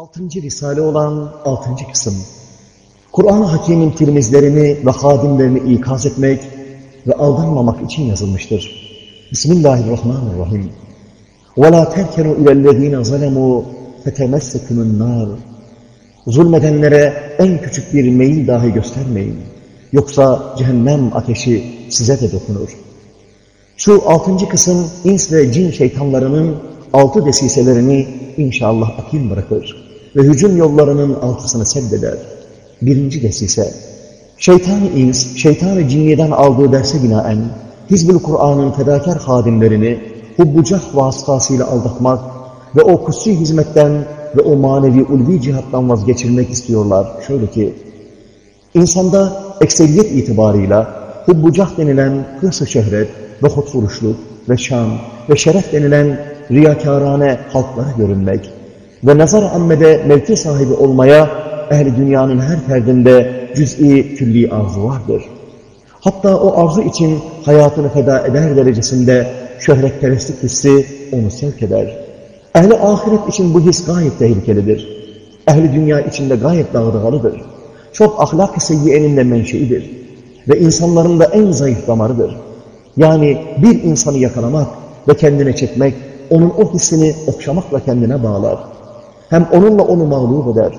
Altıncı Risale olan altıncı kısım. Kur'an-ı Hakim'in tirmizlerini ve hadimlerini ikaz etmek ve aldanmamak için yazılmıştır. Bismillahirrahmanirrahim. وَلَا تَرْكَنُوا اِلَى الَّذ۪ينَ ظَلَمُوا فَتَمَسَّكُمُ النَّارِ Zulmedenlere en küçük bir meyil dahi göstermeyin. Yoksa cehennem ateşi size de dokunur. Şu altıncı kısım ins ve cin şeytanlarının altı desiselerini inşallah akim bırakır ve hücum yollarının altısını seddeder. Birinci desise, şeytan-ı ins, şeytan-ı cinniden aldığı derse binaen, Hizbül Kur'an'ın fedakar hadimlerini hubbucah vasıtasıyla aldatmak ve o kutsi hizmetten ve o manevi ulvi cihattan vazgeçirmek istiyorlar. Şöyle ki, insanda ekseriyet itibarıyla hubbucah denilen hırsı şöhret ve hotfuruşluk ve şan ve şeref denilen riyakarane halklara görünmek ve nazar-ı ammede mevki sahibi olmaya ehli dünyanın her ferdinde cüz'i külli arzu vardır. Hatta o arzu için hayatını feda eder derecesinde şöhretperestlik hissi onu sevk eder. Ehli ahiret için bu his gayet tehlikelidir. Ehli dünya içinde gayet dağdağalıdır. Çok ahlak-ı seyyiyenin de menşeidir. Ve insanların da en zayıf damarıdır. Yani bir insanı yakalamak ve kendine çekmek, onun o hissini okşamakla kendine bağlar. Hem onunla onu mağlup eder.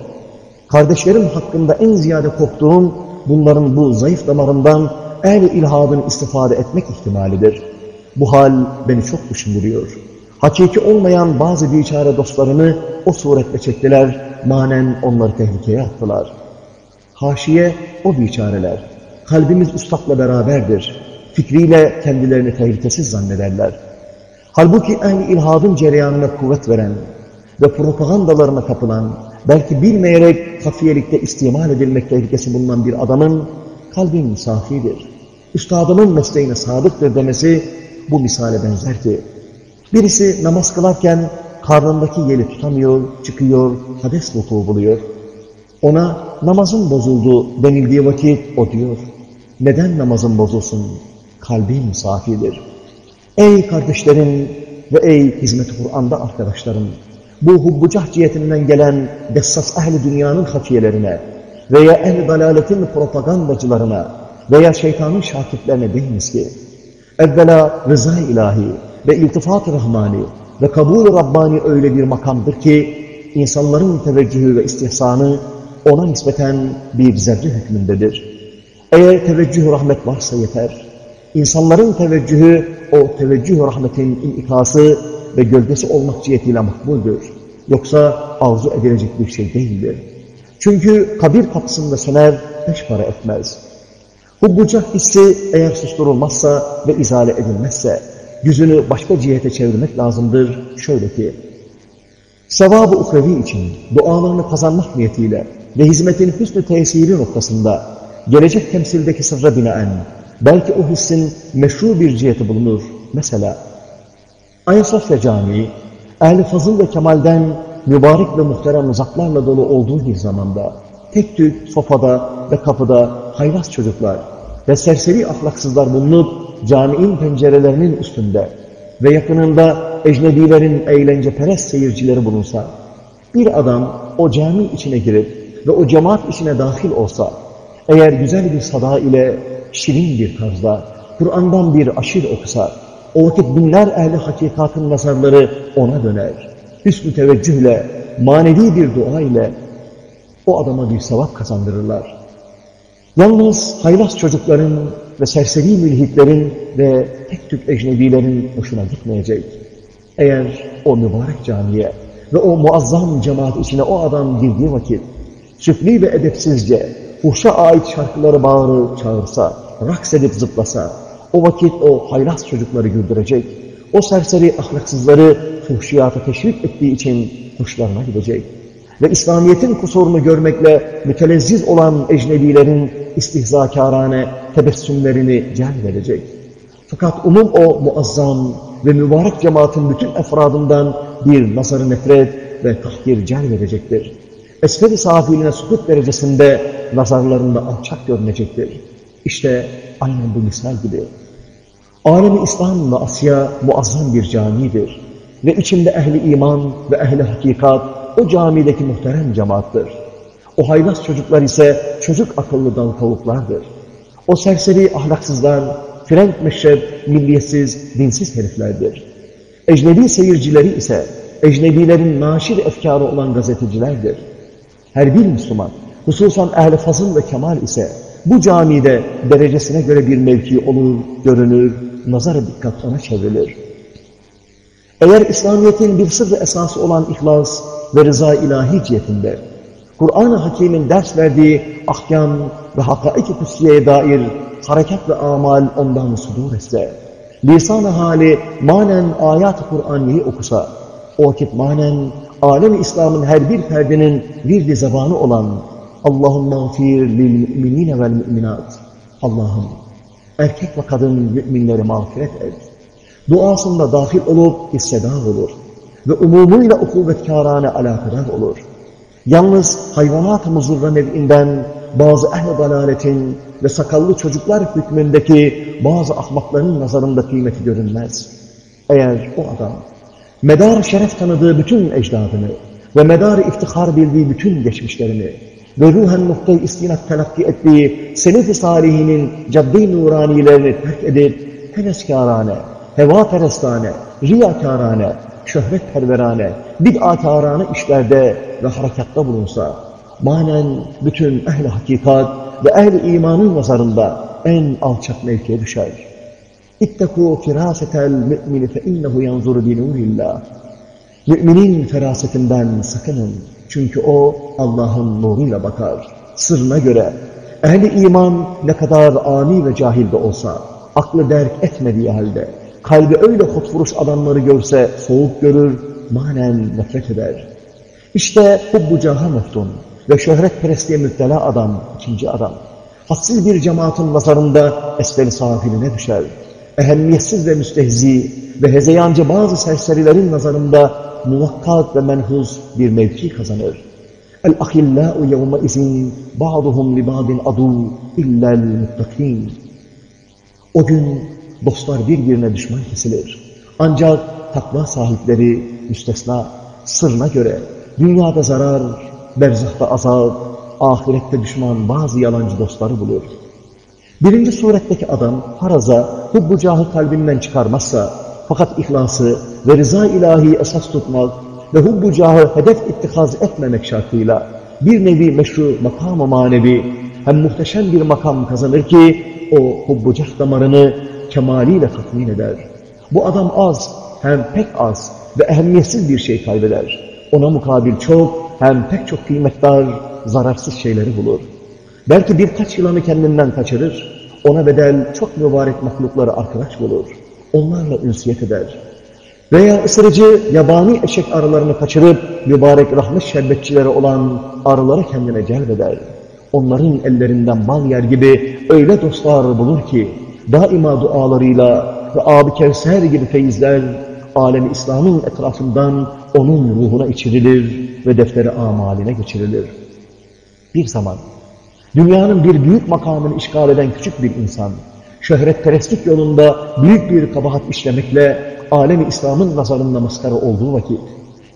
Kardeşlerim hakkında en ziyade korktuğum bunların bu zayıf damarından ehl-i istifade etmek ihtimalidir. Bu hal beni çok düşündürüyor. Hakiki olmayan bazı biçare dostlarını o suretle çektiler, manen onları tehlikeye attılar. Haşiye o biçareler. Kalbimiz üstadla beraberdir. Fikriyle kendilerini tehlikesiz zannederler. Halbuki ehl ilhadın cereyanına kuvvet veren ve propagandalarına kapılan, belki bilmeyerek kafiyelikte istimal edilmek tehlikesi bulunan bir adamın kalbin safidir. Üstadımın mesleğine sadıktır demesi bu misale benzer ki, birisi namaz kılarken karnındaki yeli tutamıyor, çıkıyor, hades vuku buluyor. Ona namazın bozuldu denildiği vakit o diyor, neden namazın bozulsun? Kalbim safidir. Ey kardeşlerim ve ey hizmet Kur'an'da arkadaşlarım, bu hubbucah cihetinden gelen dessas ehli dünyanın hafiyelerine veya ehli dalaletin propagandacılarına veya şeytanın şakitlerine değiniz ki, evvela rıza ilahi ve iltifat-ı rahmani ve kabul-ü Rabbani öyle bir makamdır ki, insanların teveccühü ve istihsanı ona nispeten bir zerre hükmündedir. Eğer teveccüh rahmet varsa yeter. İnsanların teveccühü o teveccüh rahmetin inikası ve gölgesi olmak cihetiyle makbuldür. Yoksa arzu edilecek bir şey değildir. Çünkü kabir kapısında söner, beş para etmez. Hubbucak hissi eğer susturulmazsa ve izale edilmezse, yüzünü başka cihete çevirmek lazımdır. Şöyle ki, sevabı ukrevi için dualarını kazanmak niyetiyle ve hizmetin hüsnü tesiri noktasında gelecek temsildeki sırra binaen belki o hissin meşru bir ciheti bulunur. Mesela Ayasofya Camii, ehl fazıl ve kemalden mübarek ve muhterem uzaklarla dolu olduğu bir zamanda tek tük sofada ve kapıda haylaz çocuklar ve serseri ahlaksızlar bulunup caminin pencerelerinin üstünde ve yakınında ecnebilerin eğlenceperest seyircileri bulunsa, bir adam o cami içine girip ve o cemaat içine dahil olsa, eğer güzel bir sada ile şirin bir tarzda Kur'an'dan bir aşir okusa, o vakit binler ehli hakikatın nazarları ona döner. Hüsnü teveccühle, manevi bir dua ile o adama bir sevap kazandırırlar. Yalnız haylaz çocukların ve serseri mülhitlerin ve tek tük ecnebilerin hoşuna gitmeyecek. Eğer o mübarek camiye ve o muazzam cemaat içine o adam girdiği vakit süfli ve edepsizce fuhşa ait şarkıları bağırır, çağırsa, raks edip zıplasa, o vakit o haylaz çocukları güldürecek, o serseri ahlaksızları fuhşiyata teşvik ettiği için hoşlarına gidecek. Ve İslamiyet'in kusurunu görmekle mütelezziz olan ecnebilerin istihzakârane tebessümlerini celbedecek. Fakat umum o muazzam ve mübarek cemaatin bütün efradından bir nazarı nefret ve tahkir celbedecektir. Esferi safiline sukut derecesinde nazarlarında alçak görünecektir. İşte aynen bu misal gibi. Alemi İslam ve Asya muazzam bir camidir. Ve içinde ehli iman ve ehli hakikat o camideki muhterem cemaattır. O haylaz çocuklar ise çocuk akıllı dal kavuklardır. O serseri ahlaksızlar, frenk meşrep, milliyetsiz, dinsiz heriflerdir. Ecnebi seyircileri ise ecnebilerin naşir efkarı olan gazetecilerdir. Her bir Müslüman, hususan ehl-i fazıl ve kemal ise bu camide derecesine göre bir mevki olur, görünür, nazar dikkat ona çevrilir. Eğer İslamiyet'in bir sırrı esası olan ihlas ve rıza ilahi cihetinde, Kur'an-ı Hakim'in ders verdiği ahkam ve hakaik-i kutsiyeye dair harekat ve amal ondan sudur etse, lisan-ı hali manen ayat-ı Kur'an'yı okusa, o vakit manen alem İslam'ın her bir ferdinin bir de zabanı olan Allahümme gfir lil müminine vel müminat. Allah'ım erkek ve kadın müminleri mağfiret et. Duasında dahil olup hissedar olur ve umumuyla ukubetkarane alakadar olur. Yalnız hayvanat-ı muzurra nev'inden bazı ehl-i dalaletin ve sakallı çocuklar hükmündeki bazı ahmakların nazarında kıymeti görünmez. Eğer o adam medar şeref tanıdığı bütün ecdadını ve medar iftihar bildiği bütün geçmişlerini ve ruhen noktayı istinat telakki ettiği senef-i salihinin cadde-i nuranilerini terk edip heveskârane, heva-perestane, riyakârane, şöhret perverane, bid'atârane işlerde ve harekatta bulunsa, manen bütün ehl-i hakikat ve ehl-i imanın nazarında en alçak mevkiye düşer. İttekû firâsetel mü'mini fe innehu yanzuru binûrillah. Müminin ferasetinden sakının. Çünkü o Allah'ın nuruyla bakar. Sırrına göre ehli iman ne kadar ani ve cahil de olsa, aklı derk etmediği halde, kalbi öyle hotfuruş adamları görse soğuk görür, manen nefret eder. İşte hubbu caha meftun ve şöhret perestliğe müptela adam, ikinci adam. Hassiz bir cemaatin nazarında esfel safiline düşer. Ehemmiyetsiz ve müstehzi ve hezeyancı bazı serserilerin nazarında muvakkat ve menhuz bir mevki kazanır. El-ahillâ'u yevme izin ba'duhum li ba'din adu illel muttakin. O gün dostlar birbirine düşman kesilir. Ancak takva sahipleri müstesna sırrına göre dünyada zarar, berzahta azap, ahirette düşman bazı yalancı dostları bulur. Birinci suretteki adam faraza hubbu cahı kalbinden çıkarmazsa fakat ihlası ve rıza ilahi esas tutmak ve hubbu cahı hedef ittihaz etmemek şartıyla bir nevi meşru makam-ı manevi hem muhteşem bir makam kazanır ki o hubbu cah damarını kemaliyle tatmin eder. Bu adam az hem pek az ve ehemmiyetsiz bir şey kaybeder. Ona mukabil çok hem pek çok kıymetdar, zararsız şeyleri bulur. Belki birkaç yılanı kendinden kaçırır, ona bedel çok mübarek mahlukları arkadaş bulur. Onlarla ünsiyet eder. Veya ısırıcı, yabani eşek arılarını kaçırıp mübarek rahmet şerbetçileri olan arıları kendine celbeder. Onların ellerinden bal yer gibi öyle dostlar bulur ki daima dualarıyla ve abi Kevser gibi feyizler alemi İslam'ın etrafından onun ruhuna içirilir ve defteri amaline geçirilir. Bir zaman dünyanın bir büyük makamını işgal eden küçük bir insan, şöhretperestlik yolunda büyük bir kabahat işlemekle alemi İslam'ın nazarında maskara olduğu vakit,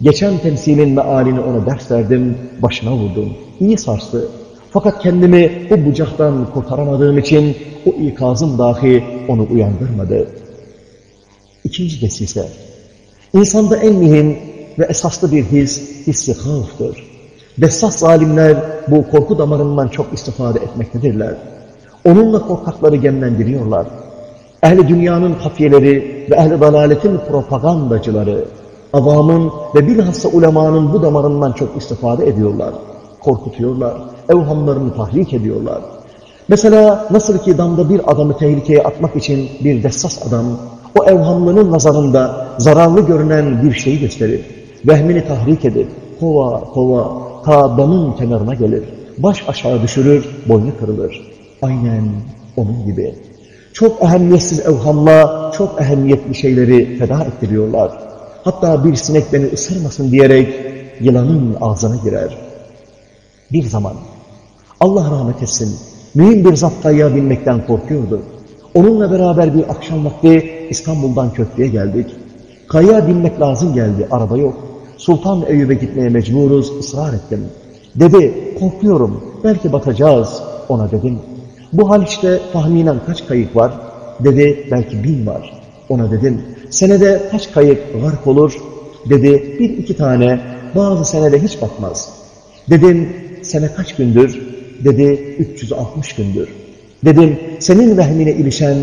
geçen temsilin mealini ona ders verdim, başına vurdum. İyi sarstı. Fakat kendimi bu bucaktan kurtaramadığım için o ikazım dahi onu uyandırmadı. İkinci desise, insanda en mühim ve esaslı bir his, hissi havftur. Dessas zalimler bu korku damarından çok istifade etmektedirler. Onunla korkakları gemlendiriyorlar. Ehli dünyanın hafiyeleri ve ehli dalaletin propagandacıları, avamın ve bilhassa ulemanın bu damarından çok istifade ediyorlar. Korkutuyorlar, evhamlarını tahrik ediyorlar. Mesela nasıl ki damda bir adamı tehlikeye atmak için bir dessas adam, o evhamlının nazarında zararlı görünen bir şeyi gösterir. Vehmini tahrik edip, kova kova ta damın kenarına gelir. Baş aşağı düşürür, boynu kırılır. Aynen onun gibi. Çok ehemmiyetsiz evhamla çok ehemmiyetli şeyleri feda ettiriyorlar. Hatta bir sinek beni ısırmasın diyerek yılanın ağzına girer. Bir zaman Allah rahmet etsin mühim bir zaptaya binmekten korkuyordu. Onunla beraber bir akşam vakti İstanbul'dan köprüye geldik. Kayaya binmek lazım geldi, araba yok. Sultan Eyüp'e gitmeye mecburuz, ısrar ettim. Dedi, korkuyorum, belki batacağız. Ona dedim, bu hal işte tahminen kaç kayık var? Dedi, belki bin var. Ona dedim, senede kaç kayık garp olur? Dedi, bir iki tane, bazı senede hiç batmaz. Dedim, sene kaç gündür? Dedi, 360 gündür. Dedim, senin vehmine ilişen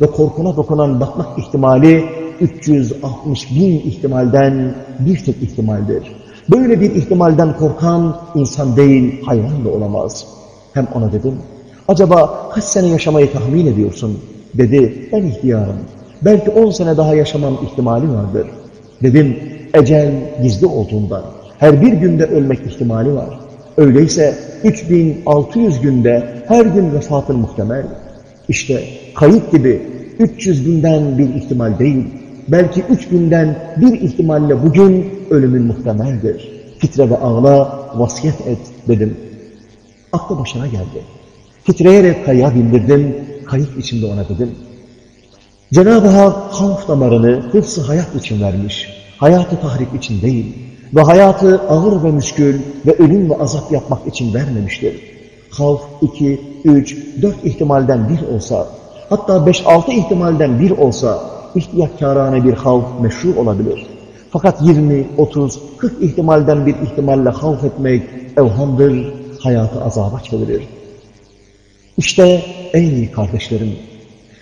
ve korkuna dokunan batmak ihtimali 360 bin ihtimalden bir tek ihtimaldir. Böyle bir ihtimalden korkan insan değil, hayvan da olamaz. Hem ona dedim, acaba kaç sene yaşamayı tahmin ediyorsun? Dedi, ben ihtiyarım. Belki 10 sene daha yaşamam ihtimali vardır. Dedim, ecel gizli olduğundan her bir günde ölmek ihtimali var. Öyleyse 3600 günde her gün vefatın muhtemel. İşte kayıt gibi 300 binden bir ihtimal değil, belki 3000'den bir ihtimalle bugün ölümün muhtemeldir. Titre ve ağla, vasiyet et dedim. Aklı başına geldi. Titreyerek kayığa bindirdim, kayık içinde ona dedim. Cenab-ı Hak havf damarını hıfzı hayat için vermiş, hayatı tahrip için değil ve hayatı ağır ve müşkül ve ölüm ve azap yapmak için vermemiştir. Havf iki, üç, dört ihtimalden bir olsa, hatta beş, altı ihtimalden bir olsa, ihtiyatkârâne bir havf meşru olabilir. Fakat 20, 30, 40 ihtimalden bir ihtimalle havf etmek evhamdır, hayatı azaba çevirir. İşte ey kardeşlerim,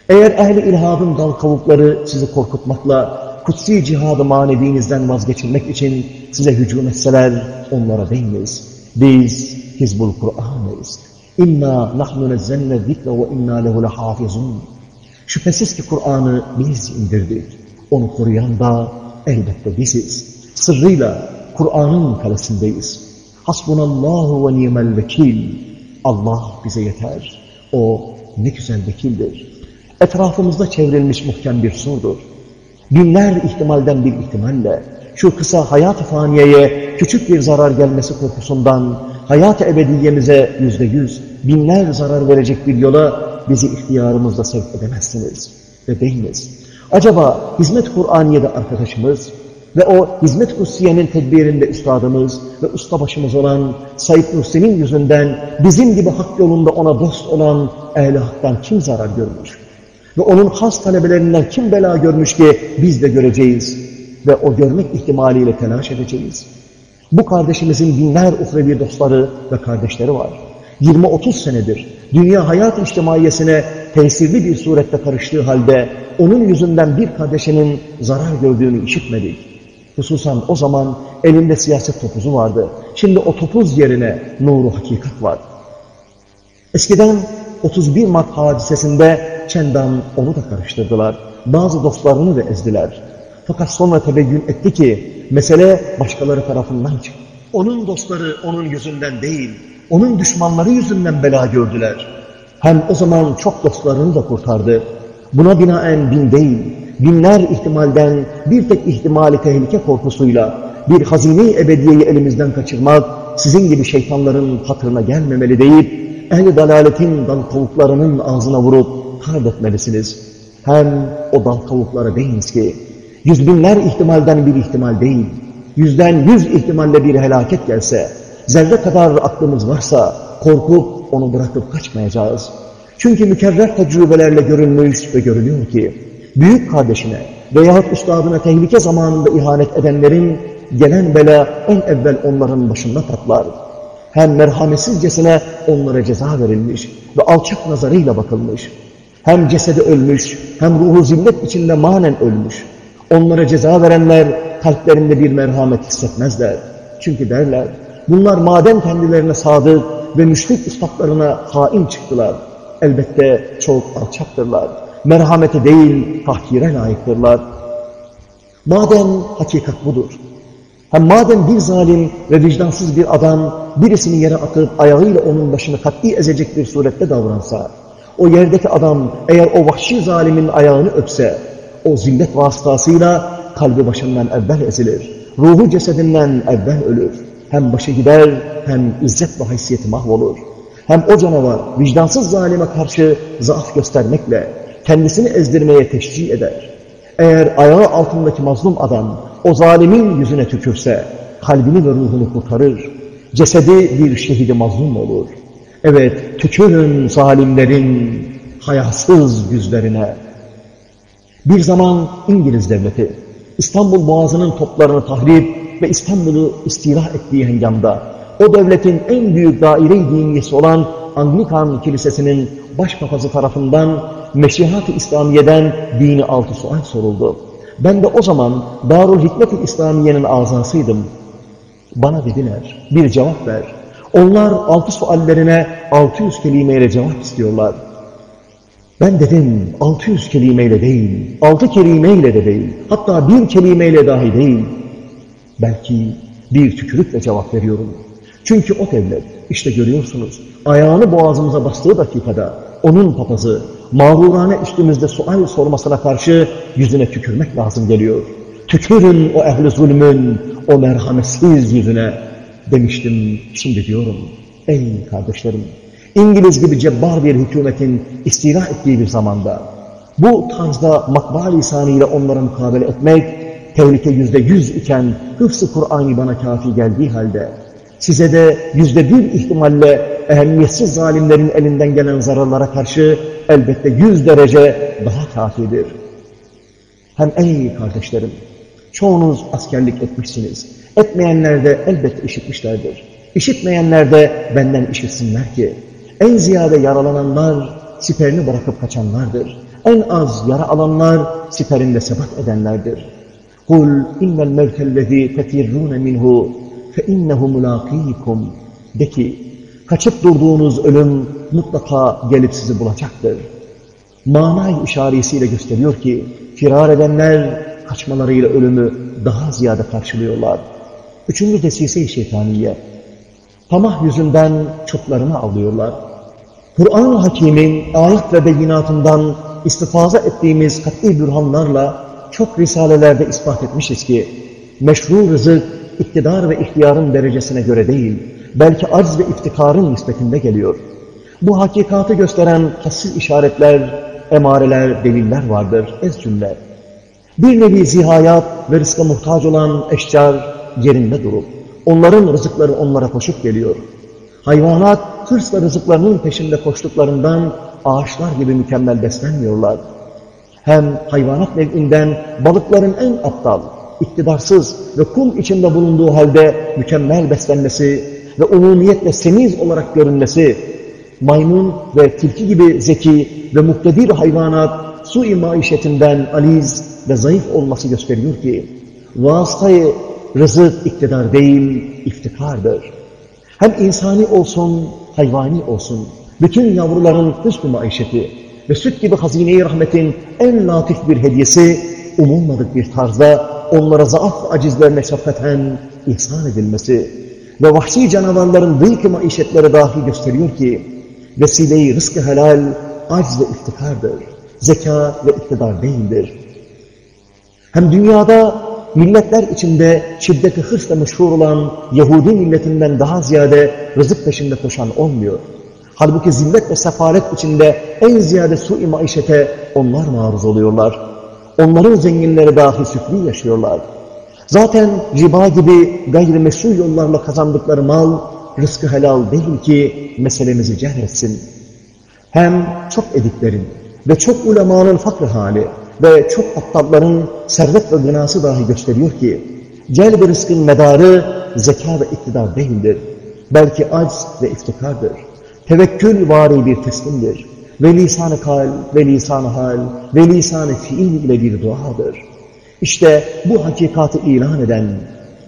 eğer ehli ilhadın dal kavukları sizi korkutmakla, kutsi cihadı manevinizden vazgeçirmek için size hücum etseler, onlara değiliz. Biz Hizbul Kur'an'ız. İnna nahnu nezzenne zikre ve inna lehu lehafizun. Şüphesiz ki Kur'an'ı biz indirdik. Onu koruyan da elbette biziz. Sırrıyla Kur'an'ın kalesindeyiz. Hasbunallahu ve ni'mel vekil. Allah bize yeter. O ne güzel vekildir. Etrafımızda çevrilmiş muhkem bir surdur. Binler ihtimalden bir ihtimalle şu kısa hayat-ı faniyeye küçük bir zarar gelmesi korkusundan hayat-ı ebediyemize yüzde yüz binler zarar verecek bir yola bizi ihtiyarımızla sevk edemezsiniz ve değiliz. Acaba hizmet Kur'aniye'de arkadaşımız ve o hizmet kutsiyenin tedbirinde üstadımız ve ustabaşımız olan Said Nursi'nin yüzünden bizim gibi hak yolunda ona dost olan ehl haktan kim zarar görmüş? Ve onun has talebelerinden kim bela görmüş ki biz de göreceğiz ve o görmek ihtimaliyle telaş edeceğiz. Bu kardeşimizin binler uhrevi dostları ve kardeşleri var. 20-30 senedir dünya hayat içtimaiyesine tesirli bir surette karıştığı halde onun yüzünden bir kardeşinin zarar gördüğünü işitmedik. Hususan o zaman elinde siyaset topuzu vardı. Şimdi o topuz yerine nuru hakikat var. Eskiden 31 Mart hadisesinde çendan onu da karıştırdılar. Bazı dostlarını da ezdiler. Fakat sonra tebeyyün etti ki mesele başkaları tarafından çıktı. Onun dostları onun yüzünden değil, onun düşmanları yüzünden bela gördüler. Hem o zaman çok dostlarını da kurtardı. Buna binaen bin değil, binler ihtimalden bir tek ihtimali tehlike korkusuyla bir hazine-i ebediyeyi elimizden kaçırmak sizin gibi şeytanların hatırına gelmemeli deyip ehli dalaletin dal kavuklarının ağzına vurup hard etmelisiniz. Hem o dal kavuklara deyiniz ki yüz binler ihtimalden bir ihtimal değil, yüzden yüz ihtimalle bir helaket gelse, zerre kadar aklımız varsa korkup onu bırakıp kaçmayacağız. Çünkü mükerrer tecrübelerle görülmüş ve görülüyor ki, büyük kardeşine veyahut üstadına tehlike zamanında ihanet edenlerin gelen bela en evvel onların başında patlar. Hem merhametsizcesine onlara ceza verilmiş ve alçak nazarıyla bakılmış. Hem cesedi ölmüş, hem ruhu zillet içinde manen ölmüş. Onlara ceza verenler kalplerinde bir merhamet hissetmezler. Çünkü derler, bunlar madem kendilerine sadık ve müşrik üstadlarına hain çıktılar. Elbette çok alçaktırlar. Merhamete değil, tahkire layıktırlar. Madem hakikat budur, hem madem bir zalim ve vicdansız bir adam birisini yere atıp ayağıyla onun başını katli ezecek bir surette davransa, o yerdeki adam eğer o vahşi zalimin ayağını öpse, o zillet vasıtasıyla kalbi başından evvel ezilir. Ruhu cesedinden evvel ölür. Hem başı gider hem izzet ve haysiyeti mahvolur. Hem o canavar vicdansız zalime karşı zaaf göstermekle kendisini ezdirmeye teşcih eder. Eğer ayağı altındaki mazlum adam o zalimin yüzüne tükürse kalbini ve ruhunu kurtarır. Cesedi bir şehidi mazlum olur. Evet, tükürün zalimlerin hayasız yüzlerine. Bir zaman İngiliz devleti, İstanbul Boğazı'nın toplarını tahrip ve İstanbul'u istila ettiği hengamda, o devletin en büyük daire-i diniyesi olan Anglikan Kilisesi'nin başpapazı tarafından Meşihat-ı İslamiye'den dini altı sual soruldu. Ben de o zaman Darul Hikmet-i İslamiye'nin azasıydım. Bana dediler, bir cevap ver. Onlar altı suallerine 600 kelimeyle cevap istiyorlar. Ben dedim 600 kelimeyle değil, 6 kelimeyle de değil, hatta bir kelimeyle dahi değil. Belki bir tükürükle cevap veriyorum. Çünkü o devlet, işte görüyorsunuz, ayağını boğazımıza bastığı dakikada onun papazı mağrurane üstümüzde sual sormasına karşı yüzüne tükürmek lazım geliyor. Tükürün o ehli zulmün, o merhametsiz yüzüne demiştim, şimdi diyorum. Ey kardeşlerim, İngiliz gibi cebbar bir hükümetin istila ettiği bir zamanda, bu tarzda makbal lisanıyla onlara mukabele etmek, tehlike yüzde yüz iken hıfz-ı Kur'an'ı bana kafi geldiği halde, size de yüzde bir ihtimalle ehemmiyetsiz zalimlerin elinden gelen zararlara karşı elbette yüz derece daha kafidir. Hem ey kardeşlerim, çoğunuz askerlik etmişsiniz. Etmeyenler de elbette işitmişlerdir. İşitmeyenler de benden işitsinler ki, en ziyade yaralananlar siperini bırakıp kaçanlardır. En az yara alanlar siperinde sebat edenlerdir. Kul innel mevtellezî tefirrûne minhu fe innehu mulâkîkum. De ki, kaçıp durduğunuz ölüm mutlaka gelip sizi bulacaktır. Manay işaresiyle gösteriyor ki, firar edenler kaçmalarıyla ölümü daha ziyade karşılıyorlar. Üçüncü desise-i şeytaniye. Tamah yüzünden çoklarını alıyorlar. Kur'an-ı Hakim'in ayet ve beyinatından istifaza ettiğimiz kat'i bürhanlarla çok risalelerde ispat etmişiz ki, meşru rızık, iktidar ve ihtiyarın derecesine göre değil, belki arz ve iftikarın nispetinde geliyor. Bu hakikatı gösteren hassiz işaretler, emareler, deliller vardır, ez cümle. Bir nevi zihayat ve rızka muhtaç olan eşcar yerinde durup, onların rızıkları onlara koşup geliyor. Hayvanat hırsla rızıklarının peşinde koştuklarından ağaçlar gibi mükemmel beslenmiyorlar. Hem hayvanat nevinden balıkların en aptal, iktidarsız ve kum içinde bulunduğu halde mükemmel beslenmesi ve umumiyetle semiz olarak görünmesi, maymun ve tilki gibi zeki ve muktedir hayvanat su-i maişetinden aliz ve zayıf olması gösteriyor ki, vasıtayı rızık iktidar değil, iftikardır. Hem insani olsun, hayvani olsun, bütün yavruların rızk maişeti ve süt gibi hazine-i rahmetin en latif bir hediyesi, umulmadık bir tarzda onlara zaaf acizlerine şefkaten ihsan edilmesi ve vahşi canavarların büyük maişetleri dahi gösteriyor ki, vesile-i rızkı helal, acz ve iftikardır. Zeka ve iktidar değildir. Hem dünyada milletler içinde şiddeti hırsla meşhur olan Yahudi milletinden daha ziyade rızık peşinde koşan olmuyor. Halbuki zillet ve sefalet içinde en ziyade su-i maişete onlar maruz oluyorlar. Onların zenginleri dahi süfli yaşıyorlar. Zaten riba gibi gayrimeşru yollarla kazandıkları mal, rızkı helal değil ki meselemizi cerretsin. Hem çok ediklerin ve çok ulemanın fakr hali ve çok aptalların servet ve gınası dahi gösteriyor ki, celb rızkın medarı zeka ve iktidar değildir. Belki acz ve iftikardır. Tevekkül vari bir teslimdir. Ve lisan-ı kal, ve lisan-ı hal, ve lisan-ı fiil ile bir duadır. İşte bu hakikatı ilan eden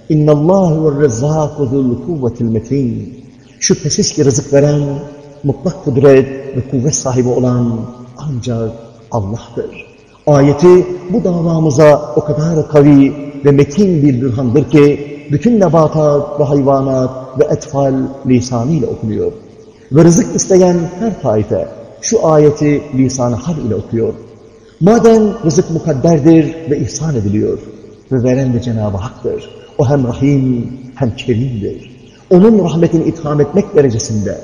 اِنَّ اللّٰهُ وَالرَّزَّاقُ ذُو الْقُوَّةِ الْمَتِينَ Şüphesiz ki rızık veren, mutlak kudret ve kuvvet sahibi olan ancak Allah'tır. Ayeti bu davamıza o kadar kavi ve metin bir bürhandır ki bütün nebatat ve hayvanat ve etfal lisanıyla okunuyor. Ve rızık isteyen her taife şu ayeti lisan hal ile okuyor. Madem rızık mukadderdir ve ihsan ediliyor ve veren de Cenab-ı Hak'tır. O hem rahim hem kerimdir. Onun rahmetini itham etmek derecesinde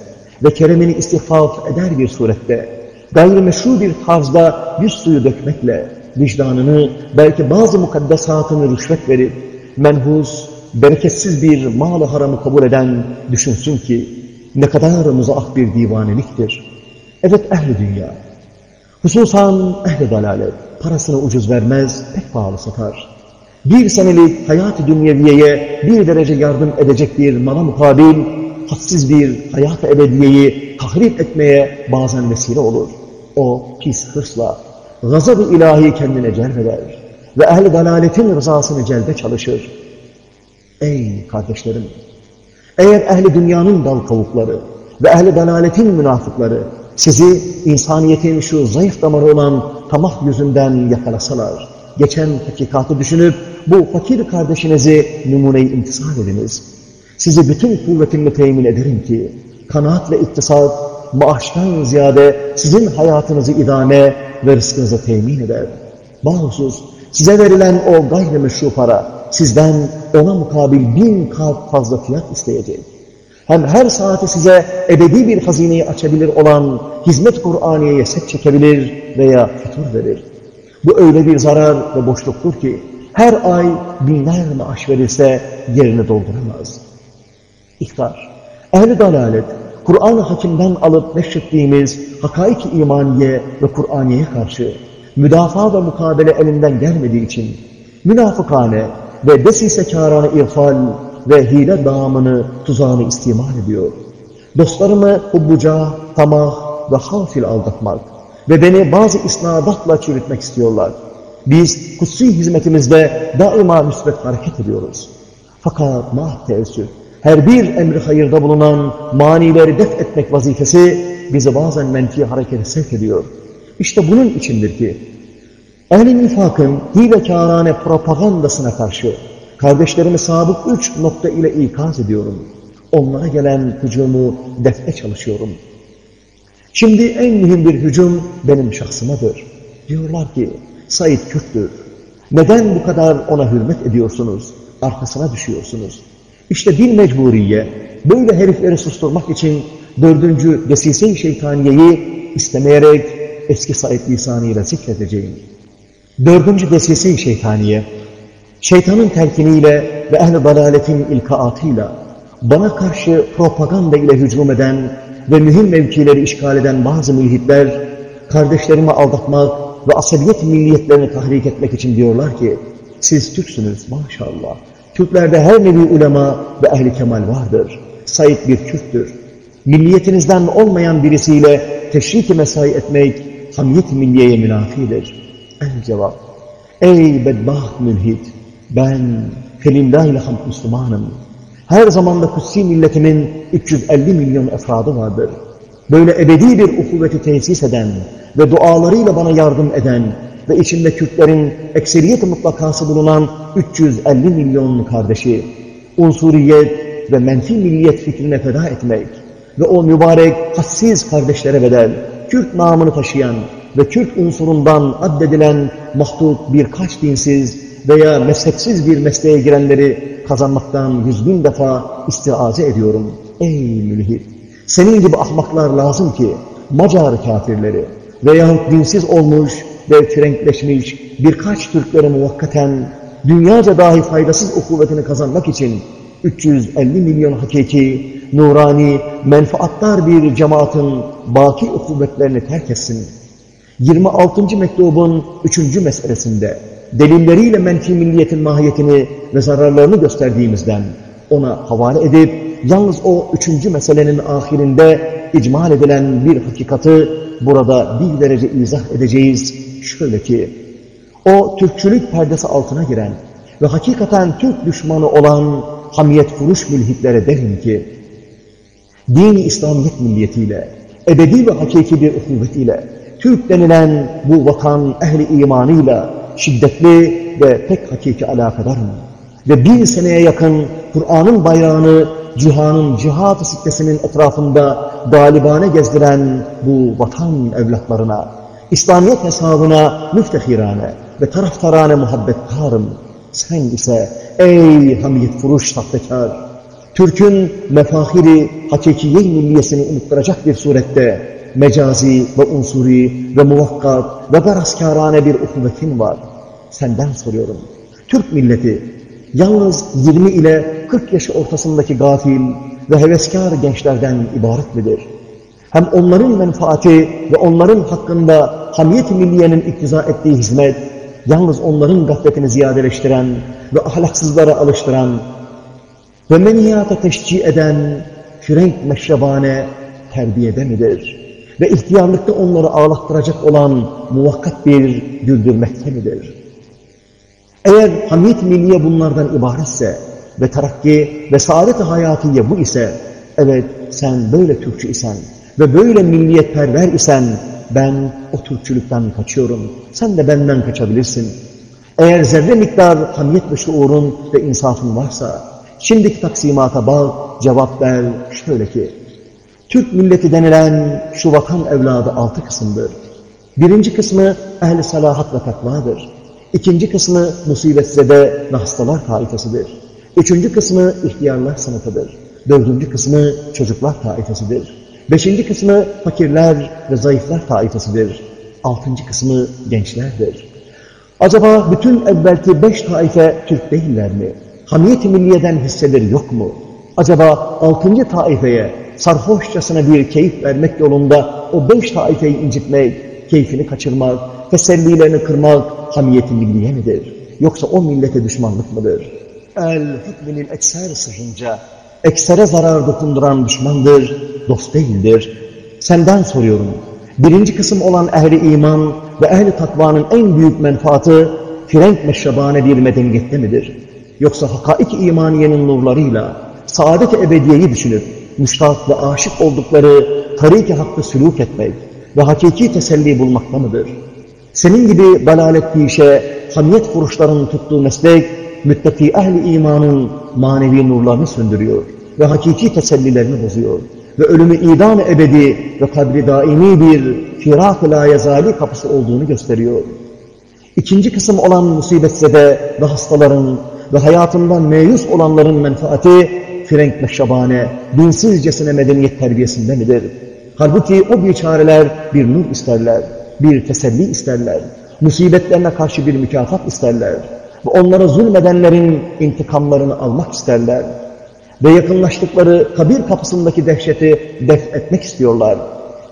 ve keremini istihfaf eder bir surette gayrimeşru bir tarzda yüz suyu dökmekle vicdanını belki bazı mukaddesatını rüşvet verip menhus bereketsiz bir mal haramı kabul eden düşünsün ki ne kadar muzaaf bir divaneliktir. Evet ehli dünya, hususan ehli dalalet, parasını ucuz vermez, pek pahalı satar. Bir senelik hayat-ı dünyeviyeye bir derece yardım edecek bir mala mukabil, hassiz bir hayat-ı ebediyeyi tahrip etmeye bazen vesile olur. O pis hırsla, gazab-ı ilahi kendine celbeder ve ehl-i dalaletin rızasını celbe çalışır. Ey kardeşlerim! Eğer ehli dünyanın dal kavukları ve ehli dalaletin münafıkları sizi insaniyetin şu zayıf damarı olan tamah yüzünden yakalasalar, geçen hakikatı düşünüp bu fakir kardeşinizi numune-i imtisal ediniz. Sizi bütün kuvvetimle temin ederim ki, kanaat ve iktisat, maaştan ziyade sizin hayatınızı idame ve rızkınızı temin eder. Bahusuz size verilen o gayrimeşru para, sizden ona mukabil bin kat fazla fiyat isteyecek. Hem her saati size ebedi bir hazineyi açabilir olan hizmet Kur'aniye'ye set çekebilir veya fütur verir. Bu öyle bir zarar ve boşluktur ki her ay binler maaş verilse yerini dolduramaz. İhtar, ehl-i dalalet, Kur'an-ı Hakim'den alıp neşrettiğimiz hakaik-i imaniye ve Kur'aniye karşı müdafaa ve mukabele elinden gelmediği için münafıkane ve desisekârâne irfal ve hile dağımını, tuzağını istimal ediyor. Dostlarımı hubbuca, tamah ve hafil aldatmak ve beni bazı isnadatla çürütmek istiyorlar. Biz kutsi hizmetimizde daima müsbet hareket ediyoruz. Fakat mah her bir emri hayırda bulunan manileri def etmek vazifesi bizi bazen menfi harekete sevk ediyor. İşte bunun içindir ki Ehl-i nifakın hilekârâne propagandasına karşı kardeşlerimi sabık üç nokta ile ikaz ediyorum. Onlara gelen hücumu defne çalışıyorum. Şimdi en mühim bir hücum benim şahsımadır. Diyorlar ki Said Kürt'tür. Neden bu kadar ona hürmet ediyorsunuz? Arkasına düşüyorsunuz. İşte bir mecburiye böyle herifleri susturmak için dördüncü vesise-i şeytaniyeyi istemeyerek eski Said lisanıyla zikredeceğim. Dördüncü vesise-i şeytaniye, şeytanın telkiniyle ve ehl-i dalaletin ilkaatıyla bana karşı propaganda ile hücum eden ve mühim mevkileri işgal eden bazı mülhitler, kardeşlerimi aldatmak ve asabiyet milliyetlerini tahrik etmek için diyorlar ki, siz Türksünüz maşallah. Türklerde her nevi ulema ve ehli kemal vardır. Said bir Türktür. Milliyetinizden olmayan birisiyle teşrik-i mesai etmek hamiyet milliyeye münafidir. El cevap, ey bedbaht mülhid, ben felillahil hamd Müslümanım. Her zamanda kutsi milletimin 350 milyon efradı vardır. Böyle ebedi bir ukuvveti tesis eden ve dualarıyla bana yardım eden ve içinde Kürtlerin ekseriyet mutlakası bulunan 350 milyon kardeşi, unsuriyet ve menfi milliyet fikrine feda etmek ve o mübarek hassiz kardeşlere bedel, Kürt namını taşıyan ve Kürt unsurundan addedilen mahdut birkaç dinsiz veya mezhepsiz bir mesleğe girenleri kazanmaktan yüz bin defa istiaze ediyorum. Ey mülhid! Senin gibi ahmaklar lazım ki Macar kafirleri veya dinsiz olmuş ve frenkleşmiş birkaç Türkleri muvakkaten dünyaca dahi faydasız ukuvvetini kazanmak için 350 milyon hakiki, nurani, menfaatlar bir cemaatin baki ukuvvetlerini terk etsin. 26. mektubun 3. meselesinde delilleriyle menfi milliyetin mahiyetini ve zararlarını gösterdiğimizden ona havale edip yalnız o üçüncü meselenin ahirinde icmal edilen bir hakikati burada bir derece izah edeceğiz. Şöyle ki, o Türkçülük perdesi altına giren ve hakikaten Türk düşmanı olan hamiyet furuş mülhitlere derim ki, dini İslamiyet milliyetiyle, ebedi ve hakiki bir ukuvvetiyle, Türk denilen bu vatan ehli imanıyla şiddetli ve pek hakiki alakadarım. Ve bir seneye yakın Kur'an'ın bayrağını cihanın cihat sittesinin etrafında galibane gezdiren bu vatan evlatlarına, İslamiyet hesabına müftehirane ve taraftarane muhabbetkarım. Sen ise ey hamiyet furuş sahtekar, Türk'ün mefahiri hakikiye milliyesini unutturacak bir surette mecazi ve unsuri ve muvakkat ve garazkârâne bir ukuvvetin var. Senden soruyorum. Türk milleti yalnız 20 ile 40 yaşı ortasındaki gafil ve heveskar gençlerden ibaret midir? Hem onların menfaati ve onların hakkında hamiyet-i milliyenin iktiza ettiği hizmet, yalnız onların gafletini ziyadeleştiren ve ahlaksızlara alıştıran ve meniyata teşcih eden kürenk meşrebane terbiyede midir? Ve ihtiyarlıkta onları ağlattıracak olan muvakkat bir güldürmekte midir? Eğer hamiyet milliye bunlardan ibaretse ve terakki ve saadet-i hayatiye bu ise, evet sen böyle Türkçü isen ve böyle milliyetperver isen ben o Türkçülükten kaçıyorum. Sen de benden kaçabilirsin. Eğer zerre miktar hamiyet ve şuurun ve insafın varsa, şimdiki taksimata bak, cevap ver şöyle ki, Türk milleti denilen şu vatan evladı altı kısımdır. Birinci kısmı ehli salahat ve takvadır. İkinci kısmı musibetzede ve hastalar taifesidir. Üçüncü kısmı ihtiyarlar sınıfıdır. Dördüncü kısmı çocuklar taifesidir. Beşinci kısmı fakirler ve zayıflar taifesidir. Altıncı kısmı gençlerdir. Acaba bütün evvelki beş taife Türk değiller mi? Hamiyet-i milliyeden hisseleri yok mu? Acaba altıncı taifeye sarhoşçasına bir keyif vermek yolunda o beş taifeyi incitmek, keyfini kaçırmak, tesellilerini kırmak hamiyet-i milliye midir? Yoksa o millete düşmanlık mıdır? El-hükmünün ekser sırrınca eksere zarar dokunduran düşmandır, dost değildir. Senden soruyorum. Birinci kısım olan ehli iman ve ehli takvanın en büyük menfaatı frenk meşrebane bir medeniyette midir? Yoksa hakaik imaniyenin nurlarıyla saadet-i ebediyeyi düşünüp müştak ve aşık oldukları tarik-i hakkı sülük etmek ve hakiki teselli bulmakta mıdır? Senin gibi dalalet pişe, hamiyet kuruşlarının tuttuğu meslek, müttaki ehli imanın manevi nurlarını söndürüyor ve hakiki tesellilerini bozuyor ve ölümü idam ebedi ve kabri daimi bir firak-ı layezali kapısı olduğunu gösteriyor. İkinci kısım olan musibetzede ve hastaların ve hayatından meyus olanların menfaati frenk meşşabane, dinsizcesine medeniyet terbiyesinde midir? Halbuki o biçareler bir nur isterler, bir teselli isterler, musibetlerine karşı bir mükafat isterler ve onlara zulmedenlerin intikamlarını almak isterler ve yakınlaştıkları kabir kapısındaki dehşeti def etmek istiyorlar.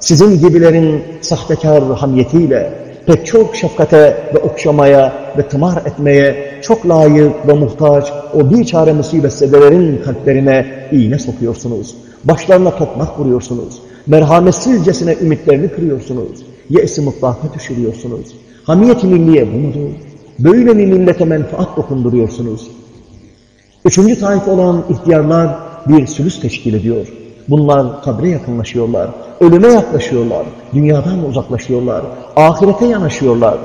Sizin gibilerin sahtekar hamiyetiyle pek çok şefkate ve okşamaya ve tımar etmeye çok layık ve muhtaç o bir çare musibetsebelerin kalplerine iğne sokuyorsunuz. Başlarına tokmak vuruyorsunuz. Merhametsizcesine ümitlerini kırıyorsunuz. Ye'si mutlaka düşürüyorsunuz. Hamiyet-i bu mudur? Böyle mi millete menfaat dokunduruyorsunuz? Üçüncü taife olan ihtiyarlar bir sülüs teşkil ediyor. Bunlar kabre yakınlaşıyorlar, ölüme yaklaşıyorlar, dünyadan uzaklaşıyorlar, ahirete yanaşıyorlar.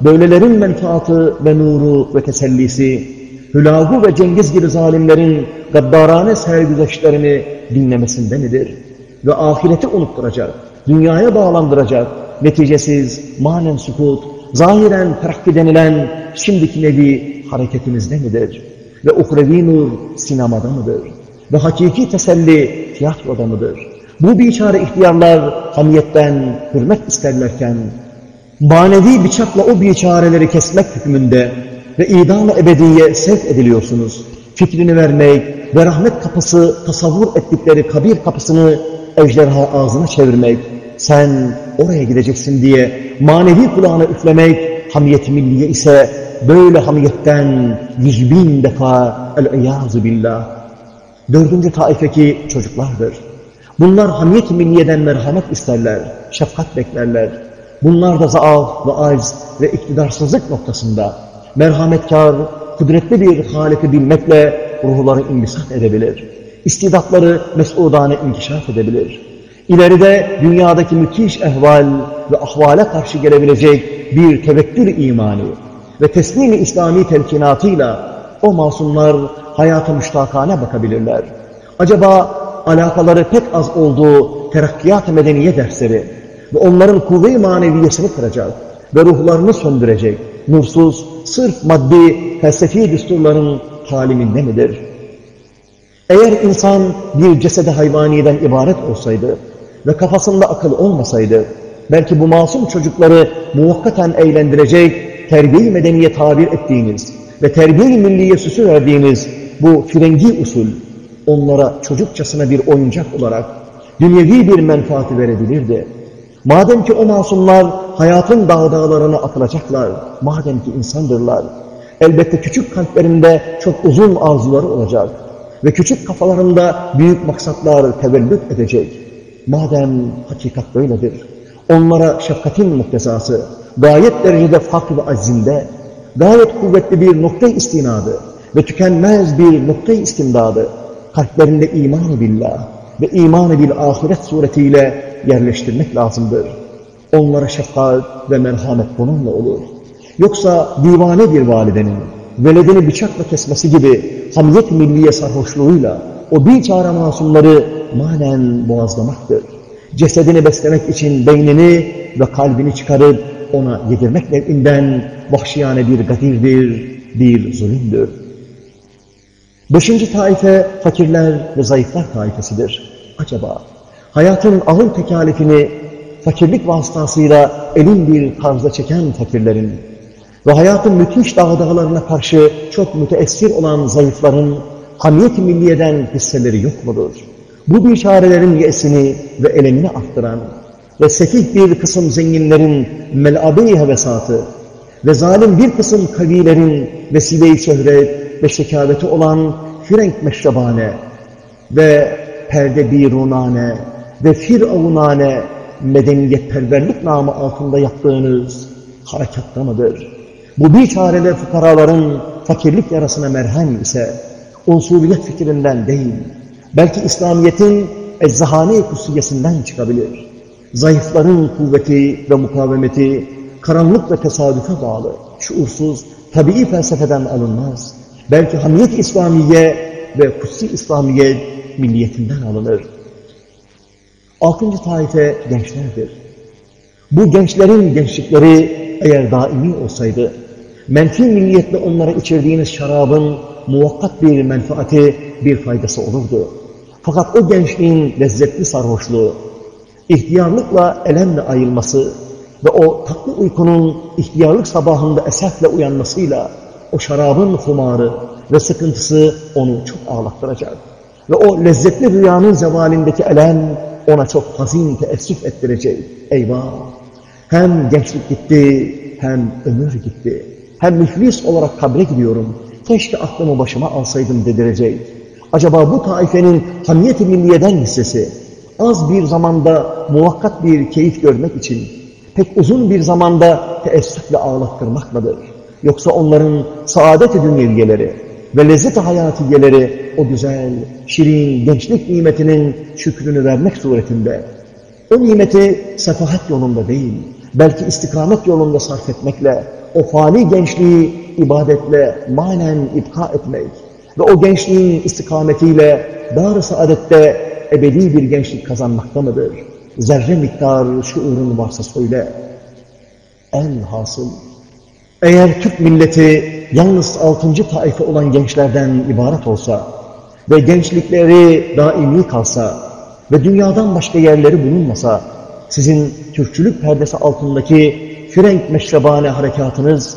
Böylelerin menfaatı ve nuru ve tesellisi, Hülagu ve Cengiz gibi zalimlerin gaddarane sergüzeşlerini dinlemesinde midir? Ve ahireti unutturacak, dünyaya bağlandıracak, neticesiz manen sukut, zahiren terakki denilen şimdiki nevi hareketimizde midir? Ve uhrevi nur sinemada mıdır? Ve hakiki teselli tiyatroda mıdır? Bu biçare ihtiyarlar hamiyetten hürmet isterlerken, manevi bıçakla o biçareleri kesmek hükmünde ve idam-ı ebediye sevk ediliyorsunuz. Fikrini vermek ve rahmet kapısı tasavvur ettikleri kabir kapısını ejderha ağzına çevirmek, sen oraya gideceksin diye manevi kulağına üflemek, hamiyet milliye ise böyle hamiyetten yüz bin defa el-eyyâzu billah. Dördüncü taifeki çocuklardır. Bunlar hamiyet milliyeden merhamet isterler, şefkat beklerler. Bunlar da zaaf ve aiz ve iktidarsızlık noktasında merhametkar, kudretli bir haliki bilmekle ruhları imbisat edebilir. İstidatları mesudane inkişaf edebilir. İleride dünyadaki müthiş ehval ve ahvale karşı gelebilecek bir tevekkül imani ve teslim-i İslami telkinatıyla o masumlar hayata müştakane bakabilirler. Acaba alakaları pek az olduğu terakkiyat-ı medeniye dersleri ve onların kuvve-i maneviyesini kıracak ve ruhlarını söndürecek, nursuz, sırf maddi, felsefi düsturların taliminde midir? Eğer insan bir cesede hayvaniden ibaret olsaydı ve kafasında akıl olmasaydı, belki bu masum çocukları muvakkaten eğlendirecek, terbiye-i medeniye tabir ettiğiniz ve terbiye-i milliye süsü verdiğimiz bu frengi usul onlara çocukçasına bir oyuncak olarak dünyevi bir menfaati verebilirdi. Madem ki o masumlar hayatın dağ dağlarına atılacaklar, madem ki insandırlar, elbette küçük kalplerinde çok uzun arzuları olacak ve küçük kafalarında büyük maksatlar tevellüt edecek. Madem hakikat böyledir, onlara şefkatin muktezası, gayet derecede farklı ve azimde, gayet kuvvetli bir nokta istinadı ve tükenmez bir nokta istimdadı, kalplerinde iman-ı billah ve iman-ı bil ahiret suretiyle yerleştirmek lazımdır. Onlara şefkat ve merhamet bununla olur. Yoksa divane bir validenin veledini bıçakla kesmesi gibi hamiyet milliye sarhoşluğuyla o bir çare masumları manen boğazlamaktır. Cesedini beslemek için beynini ve kalbini çıkarıp ona yedirmek nevinden vahşiyane bir gadirdir, bir zulümdür. Beşinci taife fakirler ve zayıflar taifesidir. Acaba hayatın ağır tekalifini fakirlik vasıtasıyla elin bir tarzda çeken fakirlerin ve hayatın müthiş dağdağlarına karşı çok müteessir olan zayıfların hamiyet-i milliyeden hisseleri yok mudur? Bu biçarelerin yesini ve elemini arttıran ve sefih bir kısım zenginlerin melabe-i hevesatı ve zalim bir kısım kavilerin vesile-i şöhret ve şekaveti olan frenk meşrebane ve perde birunane ve firavunane medeniyetperverlik namı altında yaptığınız harekatta mıdır? Bu bir çareli fukaraların fakirlik yarasına merhem ise unsuriyet fikrinden değil, belki İslamiyet'in eczahane kutsiyesinden çıkabilir. Zayıfların kuvveti ve mukavemeti karanlık ve tesadüfe bağlı, şuursuz, tabii felsefeden alınmaz. Belki hamiyet İslamiye ve kutsi İslamiye milliyetinden alınır. Altıncı taife gençlerdir. Bu gençlerin gençlikleri eğer daimi olsaydı, menfi milliyetle onlara içirdiğiniz şarabın muvakkat bir menfaati, bir faydası olurdu. Fakat o gençliğin lezzetli sarhoşluğu, ihtiyarlıkla elemle ayılması ve o tatlı uykunun ihtiyarlık sabahında esefle uyanmasıyla o şarabın humarı ve sıkıntısı onu çok ağlattıracak. Ve o lezzetli rüyanın zevalindeki elem ona çok hazin teessüf ettirecek. Eyvah! Hem gençlik gitti, hem ömür gitti. Hem müflis olarak kabre gidiyorum. Keşke aklımı başıma alsaydım dedirecek. Acaba bu taifenin hamiyet-i milliyeden hissesi, az bir zamanda muvakkat bir keyif görmek için, pek uzun bir zamanda teessüfle ağlattırmak mıdır? Yoksa onların saadet-i dünyeviyeleri ve lezzet-i hayatiyeleri o güzel, şirin gençlik nimetinin şükrünü vermek suretinde, o nimeti sefahat yolunda değil, belki istikamet yolunda sarf etmekle, o fani gençliği ibadetle manen ipka etmek ve o gençliğin istikametiyle dar-ı saadette ebedi bir gençlik kazanmakta mıdır? Zerre miktar şuurun varsa söyle. En hasıl, eğer Türk milleti yalnız altıncı taife olan gençlerden ibaret olsa ve gençlikleri daimi kalsa ve dünyadan başka yerleri bulunmasa, sizin Türkçülük perdesi altındaki frenk meşrebane harekatınız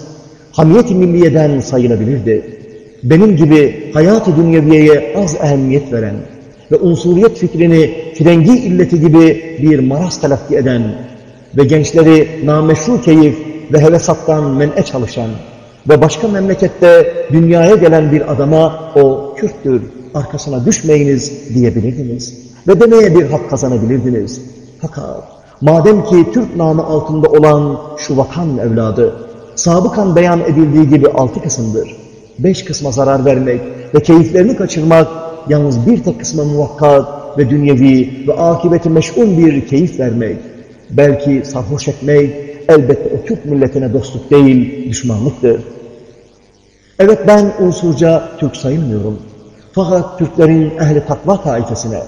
hamiyet-i milliyeden sayılabilirdi. Benim gibi hayat-ı dünyeviyeye az ehemmiyet veren ve unsuriyet fikrini frengi illeti gibi bir maraz telakki eden ve gençleri nameşru keyif ve hevesattan men'e çalışan ve başka memlekette dünyaya gelen bir adama o Kürttür, arkasına düşmeyiniz diyebilirdiniz. Ve demeye bir hak kazanabilirdiniz. Fakat madem ki Türk namı altında olan şu vakan evladı, sabıkan beyan edildiği gibi altı kısımdır. Beş kısma zarar vermek ve keyiflerini kaçırmak, yalnız bir tek kısma muvakkat ve dünyevi ve akibeti meşgul bir keyif vermek, belki sarhoş etmek, elbette o Türk milletine dostluk değil, düşmanlıktır. Evet ben unsurca Türk sayılmıyorum. Fakat Türklerin ehli takva taifesine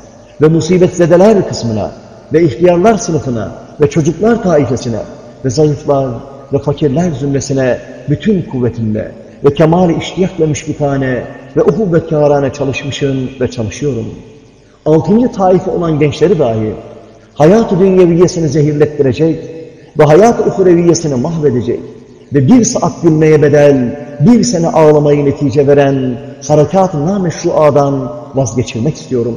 ve musibetzedeler kısmına ve ihtiyarlar sınıfına ve çocuklar taifesine ve zayıflar ve fakirler zümresine bütün kuvvetimle ve kemal-i iştiyakla müşfikane ve uhuvvetkârâne çalışmışım ve çalışıyorum. Altıncı taife olan gençleri dahi hayat-ı dünyeviyesini zehirlettirecek ve hayat-ı uhreviyesini mahvedecek ve bir saat gülmeye bedel, bir sene ağlamayı netice veren harekat-ı nameşruadan vazgeçirmek istiyorum.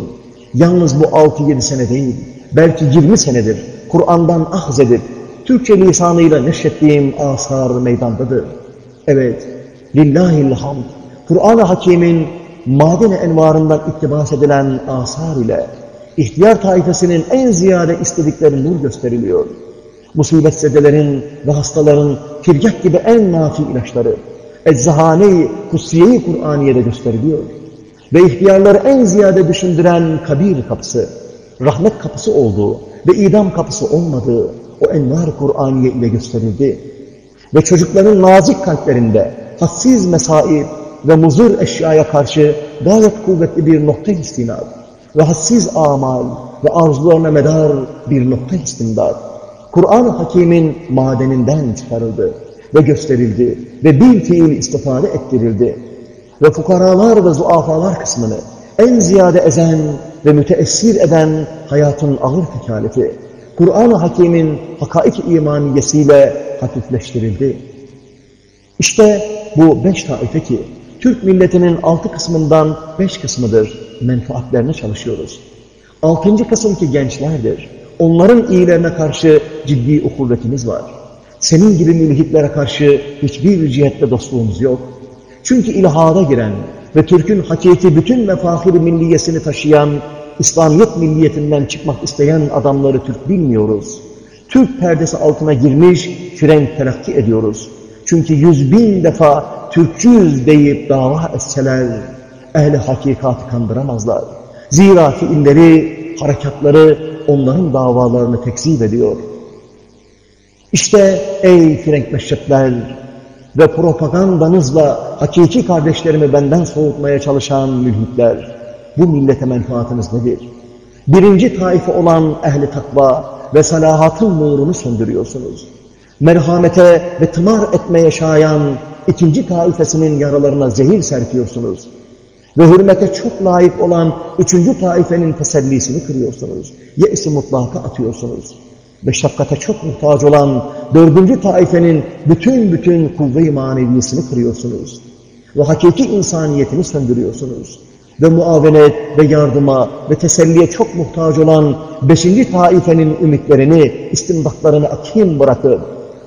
Yalnız bu 6-7 sene değil, belki 20 senedir Kur'an'dan ahz edip, Türkçe lisanıyla neşrettiğim asar meydandadır. Evet, lillahil hamd, Kur'an-ı Hakim'in maden-i envarından iktibas edilen asar ile ihtiyar taifesinin en ziyade istedikleri nur gösteriliyor. Musibet zedelerin ve hastaların tiryak gibi en nafi ilaçları, eczahane-i kutsiye-i Kur'aniye'de gösteriliyor. Ve ihtiyarları en ziyade düşündüren kabir kapısı, rahmet kapısı olduğu ve idam kapısı olmadığı o envar Kur'aniye ile gösterildi. Ve çocukların nazik kalplerinde hassiz mesaib ve muzur eşyaya karşı gayet kuvvetli bir nokta istinad ve hassiz amal ve arzularına medar bir nokta istimdad. Kur'an-ı Hakim'in madeninden çıkarıldı ve gösterildi ve bir fiil istifade ettirildi. Ve fukaralar ve zuafalar kısmını en ziyade ezen ve müteessir eden hayatın ağır tekaleti, Kur'an-ı Hakim'in hakaik imaniyesiyle hafifleştirildi. İşte bu beş taife ki, Türk milletinin altı kısmından beş kısmıdır, menfaatlerine çalışıyoruz. Altıncı kısım ki gençlerdir. Onların iyilerine karşı ciddi ukuvvetimiz var. Senin gibi mülhitlere karşı hiçbir cihette dostluğumuz yok. Çünkü ilhada giren ve Türk'ün hakiki bütün mefahir milliyesini taşıyan, İslamiyet milliyetinden çıkmak isteyen adamları Türk bilmiyoruz. Türk perdesi altına girmiş, frenk telakki ediyoruz. Çünkü yüz bin defa Türkçüyüz deyip dava etseler, ehli hakikatı kandıramazlar. Zira fiilleri, harekatları onların davalarını tekzip ediyor. İşte ey frenk meşrepler ve propagandanızla hakiki kardeşlerimi benden soğutmaya çalışan mülhitler, bu millete menfaatınız nedir? Birinci taife olan ehli takva ve salahatın nurunu söndürüyorsunuz. Merhamete ve tımar etmeye şayan ikinci taifesinin yaralarına zehir serpiyorsunuz. Ve hürmete çok layık olan üçüncü taifenin tesellisini kırıyorsunuz. Ye'si mutlaka atıyorsunuz. Ve şefkate çok muhtaç olan dördüncü taifenin bütün bütün kuvve-i maneviyesini kırıyorsunuz. Ve hakiki insaniyetini söndürüyorsunuz. Ve muavenet ve yardıma ve teselliye çok muhtaç olan beşinci taifenin ümitlerini, istimdatlarını akim bırakıp,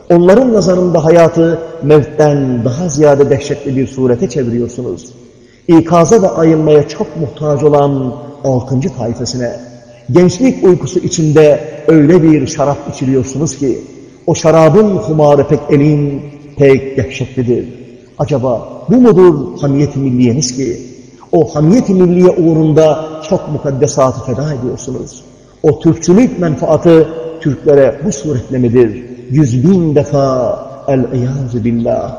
onların nazarında hayatı mevtten daha ziyade dehşetli bir surete çeviriyorsunuz. İkaza ve ayınmaya çok muhtaç olan altıncı taifesine, gençlik uykusu içinde öyle bir şarap içiriyorsunuz ki, o şarabın kumarı pek elin, pek dehşetlidir. Acaba bu mudur hamiyet-i milliyeniz ki, o hamiyet-i milliye uğrunda çok mukaddesatı feda ediyorsunuz. O Türkçülük menfaatı Türklere bu suretle midir? Yüz bin defa el-iyâzü billah.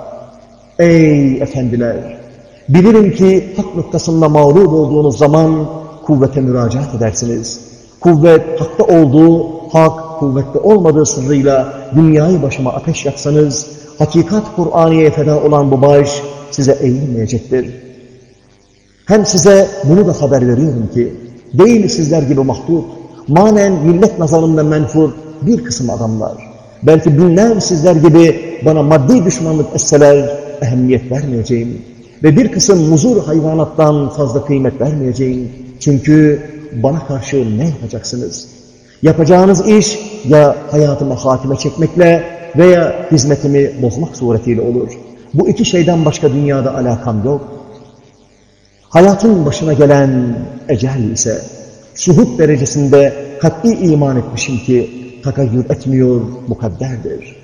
Ey efendiler! Bilirim ki hak noktasında mağlup olduğunuz zaman kuvvete müracaat edersiniz. Kuvvet hakta olduğu, hak kuvvette olmadığı sırrıyla dünyayı başıma ateş yaksanız, hakikat Kur'aniye feda olan bu baş size eğilmeyecektir. Hem size bunu da haber veriyorum ki, değil sizler gibi mahdut, manen millet nazarında menfur bir kısım adamlar, belki binler sizler gibi bana maddi düşmanlık etseler, ehemmiyet vermeyeceğim. Ve bir kısım muzur hayvanattan fazla kıymet vermeyeceğim. Çünkü bana karşı ne yapacaksınız? Yapacağınız iş ya hayatıma hatime çekmekle veya hizmetimi bozmak suretiyle olur. Bu iki şeyden başka dünyada alakam yok. Hayatın başına gelen ecel ise şuhut derecesinde kat'i iman etmişim ki takayyür etmiyor, mukadderdir.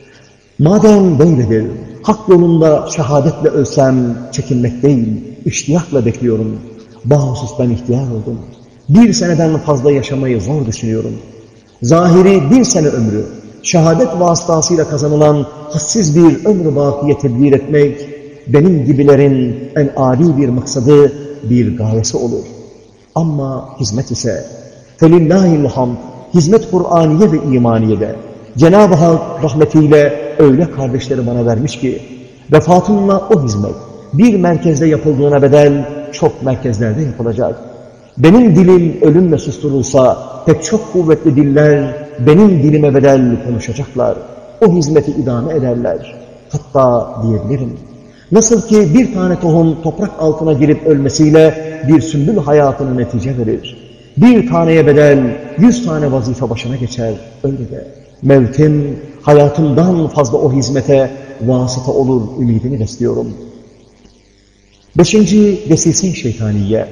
Madem böyledir, hak yolunda şehadetle ölsem çekinmek değil, iştiyakla bekliyorum. Bahusus ben ihtiyar oldum. Bir seneden fazla yaşamayı zor düşünüyorum. Zahiri bir sene ömrü, şehadet vasıtasıyla kazanılan hassiz bir ömrü bakiye tedbir etmek, benim gibilerin en âli bir maksadı, bir gayesi olur. Ama hizmet ise, felillahil hamd, hizmet Kur'aniye ve imaniyede, Cenab-ı Hak rahmetiyle öyle kardeşleri bana vermiş ki, vefatımla o hizmet bir merkezde yapıldığına bedel çok merkezlerde yapılacak. Benim dilim ölümle susturulsa pek çok kuvvetli diller benim dilime bedel konuşacaklar. O hizmeti idame ederler. Hatta diyebilirim. Nasıl ki bir tane tohum toprak altına girip ölmesiyle bir sümbül hayatını netice verir. Bir taneye bedel yüz tane vazife başına geçer. Öyle de mevtim hayatımdan fazla o hizmete vasıta olur ümidini besliyorum. Beşinci vesise şeytaniye.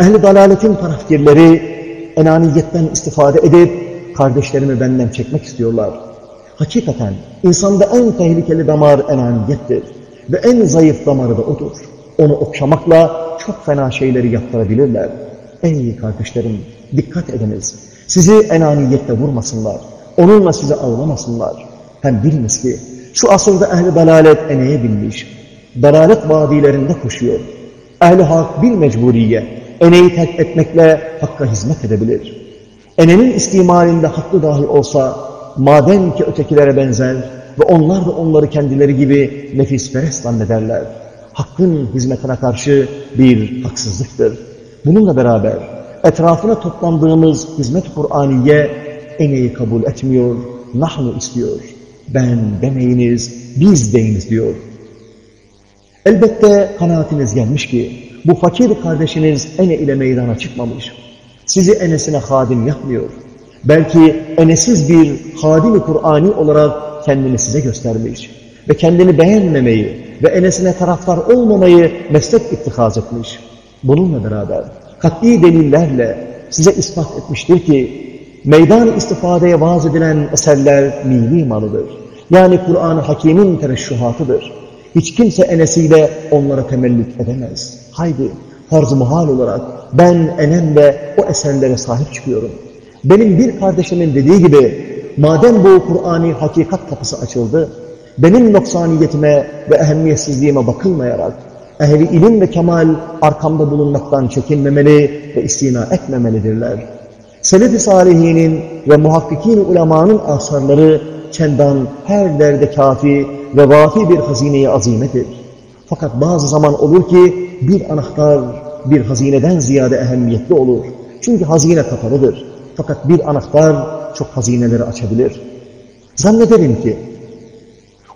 Ehli dalaletin tarafgirleri enaniyetten istifade edip kardeşlerimi benden çekmek istiyorlar. Hakikaten insanda en tehlikeli damar enaniyettir. Ve en zayıf damarı da odur. Onu okşamakla çok fena şeyleri yaptırabilirler. Ey kardeşlerim dikkat ediniz. Sizi enaniyette vurmasınlar. Onunla sizi avlamasınlar. Hem biliniz ki şu asırda ehli dalalet eneye binmiş. Dalalet vadilerinde koşuyor. Ehli hak bir mecburiye eneyi terk etmekle hakka hizmet edebilir. Enenin istimalinde haklı dahi olsa madem ki ötekilere benzer ve onlar da onları kendileri gibi nefisperest zannederler. Hakkın hizmetine karşı bir haksızlıktır. Bununla beraber etrafına toplandığımız hizmet Kur'aniye eneyi kabul etmiyor, nahnu istiyor. Ben demeyiniz, biz deyiniz diyor. Elbette kanaatiniz gelmiş ki bu fakir kardeşiniz ene ile meydana çıkmamış. Sizi enesine hadim yapmıyor. Belki enesiz bir hadim-i Kur'ani olarak kendini size göstermiş ve kendini beğenmemeyi ve enesine taraftar olmamayı meslek ittihaz etmiş. Bununla beraber katli delillerle size ispat etmiştir ki meydan istifadeye vaaz edilen eserler milli malıdır. Yani Kur'an-ı Hakim'in tereşşuhatıdır. Hiç kimse enesiyle onlara temellük edemez. Haydi farz-ı muhal olarak ben enemle o eserlere sahip çıkıyorum. Benim bir kardeşimin dediği gibi madem bu Kur'an'ı hakikat kapısı açıldı, benim noksaniyetime ve ehemmiyetsizliğime bakılmayarak ehli ilim ve kemal arkamda bulunmaktan çekinmemeli ve istina etmemelidirler. Selef-i salihinin ve muhakkikin ulemanın asarları çendan her derde kafi ve vafi bir hazine-i azimedir. Fakat bazı zaman olur ki bir anahtar bir hazineden ziyade ehemmiyetli olur. Çünkü hazine kapalıdır. Fakat bir anahtar çok hazineleri açabilir. Zannederim ki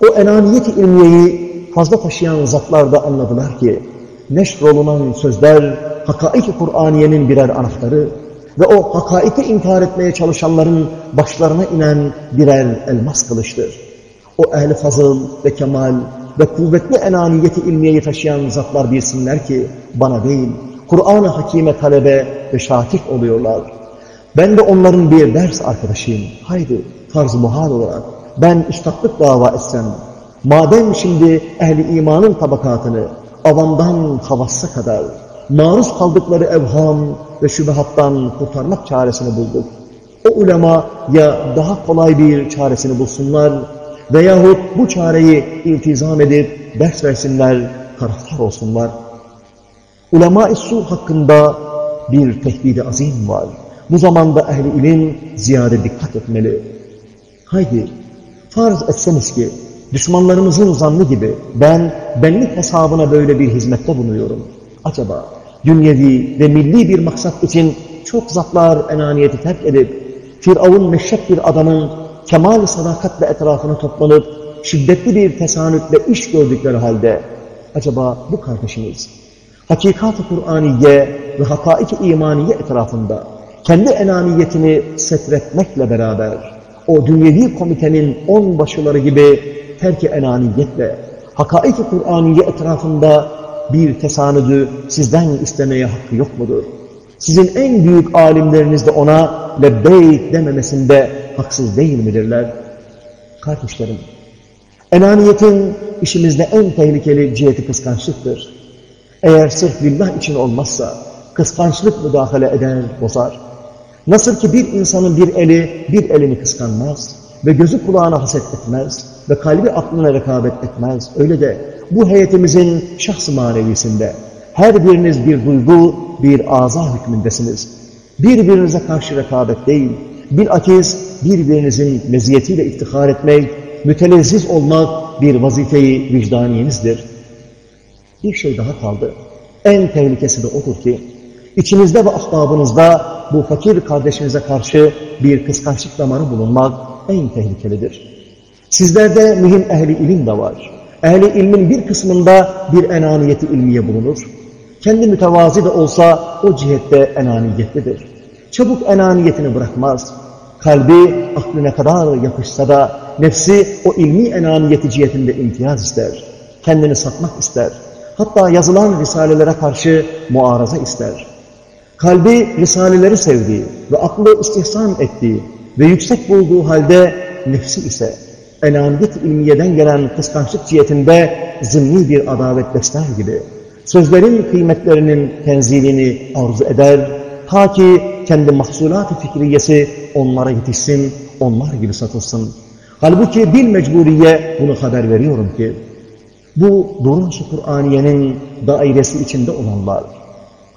o enaniyet-i ilmiyeyi fazla taşıyan zatlar da anladılar ki neşrolunan sözler hakaik-i Kur'aniyenin birer anahtarı ve o hakaiki inkar etmeye çalışanların başlarına inen birer elmas kılıçtır. O ehli fazıl ve kemal ve kuvvetli enaniyeti ilmiyeyi taşıyan zatlar bilsinler ki bana değil, Kur'an-ı Hakime talebe ve şakir oluyorlar. Ben de onların bir ders arkadaşıyım. Haydi farz-ı muhal olarak ben üstadlık dava etsem, madem şimdi ehli imanın tabakatını avamdan havassa kadar maruz kaldıkları evham ve şübehattan kurtarmak çaresini bulduk. O ulema ya daha kolay bir çaresini bulsunlar veyahut bu çareyi iltizam edip ders versinler, taraftar olsunlar. Ulema-i su hakkında bir tehdidi azim var. Bu zamanda ehli ilim ziyade dikkat etmeli. Haydi farz etseniz ki düşmanlarımızın zannı gibi ben benlik hesabına böyle bir hizmette bulunuyorum. Acaba dünyevi ve milli bir maksat için çok zatlar enaniyeti terk edip Firavun meşrep bir adamın kemal sadakatle etrafına toplanıp şiddetli bir tesanütle iş gördükleri halde acaba bu kardeşiniz hakikat-ı Kur'aniye ve hakaik-i imaniye etrafında kendi enaniyetini setretmekle beraber o dünyevi komitenin on başıları gibi terk-i enaniyetle hakaik-i Kur'aniye etrafında bir tesanüdü sizden istemeye hakkı yok mudur? Sizin en büyük alimleriniz de ona lebbeyk dememesinde haksız değil midirler? Kardeşlerim, enaniyetin işimizde en tehlikeli ciheti kıskançlıktır. Eğer sırf billah için olmazsa kıskançlık müdahale eder, bozar. Nasıl ki bir insanın bir eli bir elini kıskanmaz ve gözü kulağına haset etmez ve kalbi aklına rekabet etmez. Öyle de bu heyetimizin şahs manevisinde her biriniz bir duygu, bir aza hükmündesiniz. Birbirinize karşı rekabet değil, bilakis birbirinizin meziyetiyle iftihar etmek, mütelezziz olmak bir vazifeyi vicdaniyenizdir. Bir şey daha kaldı. En tehlikesi de odur ki, içinizde ve ahbabınızda bu fakir kardeşinize karşı bir kıskançlık damarı bulunmak en tehlikelidir. Sizlerde mühim ehli ilim de var. Ehli ilmin bir kısmında bir enaniyeti ilmiye bulunur. Kendi mütevazi de olsa o cihette enaniyetlidir. Çabuk enaniyetini bırakmaz. Kalbi aklına kadar yapışsa da nefsi o ilmi enaniyeti cihetinde imtiyaz ister. Kendini satmak ister. Hatta yazılan risalelere karşı muaraza ister. Kalbi risaleleri sevdiği ve aklı istihsan ettiği ve yüksek bulduğu halde nefsi ise enaniyet ilmiyeden gelen kıskançlık cihetinde zımni bir adavet besler gibi sözlerin kıymetlerinin tenzilini arzu eder ta ki kendi mahsulat-ı fikriyesi onlara yetişsin, onlar gibi satılsın. Halbuki bil mecburiye bunu haber veriyorum ki bu duruş-ı Kur'aniyenin dairesi içinde olanlar,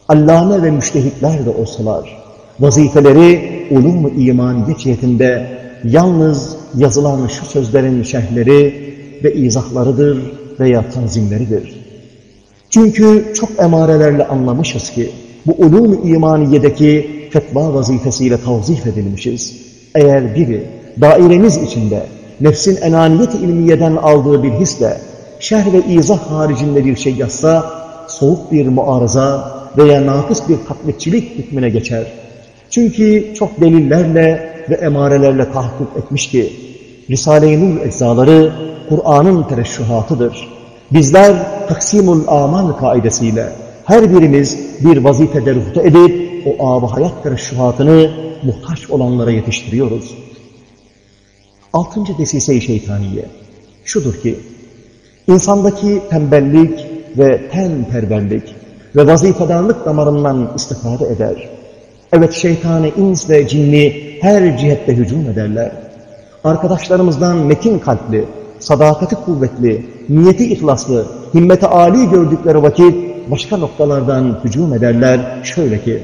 allame ve müştehitler de olsalar, vazifeleri ulum-u imaniye cihetinde yalnız yazılan şu sözlerin şerhleri ve izahlarıdır veya tanzimleridir. Çünkü çok emarelerle anlamışız ki bu ulum-u imaniyedeki fetva vazifesiyle tavzif edilmişiz. Eğer biri dairemiz içinde nefsin enaniyet ilmiyeden aldığı bir hisle şerh ve izah haricinde bir şey yazsa soğuk bir muarıza veya nakıs bir taklitçilik hükmüne geçer. Çünkü çok delillerle ve emarelerle tahakkuk etmiş ki Risale-i Nur eczaları Kur'an'ın tereşşuhatıdır. Bizler taksimul amal kaidesiyle her birimiz bir vazife derufta edip o ab hayat tereşşuhatını muhtaç olanlara yetiştiriyoruz. Altıncı desise-i şeytaniye şudur ki insandaki tembellik ve tenperverlik ve vazifedarlık damarından istifade eder. Evet şeytanı ins ve cinni her cihette hücum ederler. Arkadaşlarımızdan metin kalpli, sadakati kuvvetli, niyeti ihlaslı, himmeti âli gördükleri vakit başka noktalardan hücum ederler. Şöyle ki,